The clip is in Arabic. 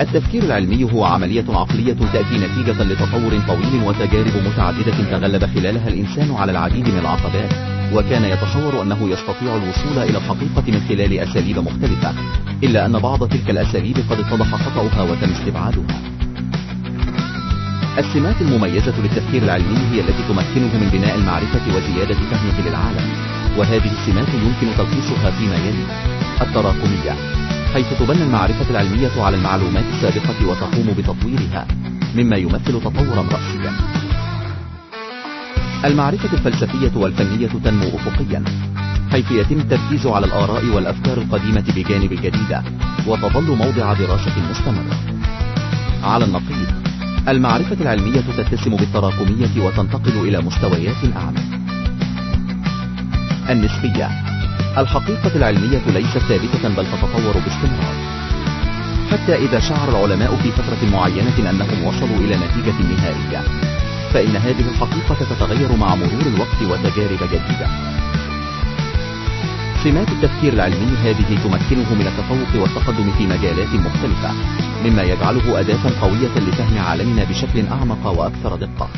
التفكير العلمي هو عملية عقلية تأتي نتيجة لتطور طويل وتجارب متعددة تغلب خلالها الإنسان على العديد من العقبات وكان يتصور أنه يستطيع الوصول إلى الحقيقة من خلال أساليب مختلفة إلا أن بعض تلك الأساليب قد اتضح خطأها وتم استبعادها. السمات المميزة للتفكير العلمي هي التي تمكنه من بناء المعرفة وزيادة فهمه للعالم وهذه السمات يمكن تلخيصها فيما يلي التراكمية. حيث تبنى المعرفة العلمية على المعلومات السابقة وتقوم بتطويرها مما يمثل تطورا رأسيا المعرفة الفلسفية والفنية تنمو أفقيا حيث يتم التركيز على الآراء والأفكار القديمة بجانب الجديدة وتظل موضع دراسة مستمرة على النقيض المعرفة العلمية تتسم بالتراكمية وتنتقل إلى مستويات أعلى النسبية الحقيقة العلمية ليست ثابتة بل تتطور باستمرار. حتى إذا شعر العلماء في فترة معينة أنهم وصلوا إلى نتيجة نهائية فإن هذه الحقيقة تتغير مع مرور الوقت وتجارب جديدة. سمات التفكير العلمي هذه تمكنه من التفوق والتقدم في مجالات مختلفة مما يجعله أداة قوية لفهم عالمنا بشكل أعمق وأكثر دقة.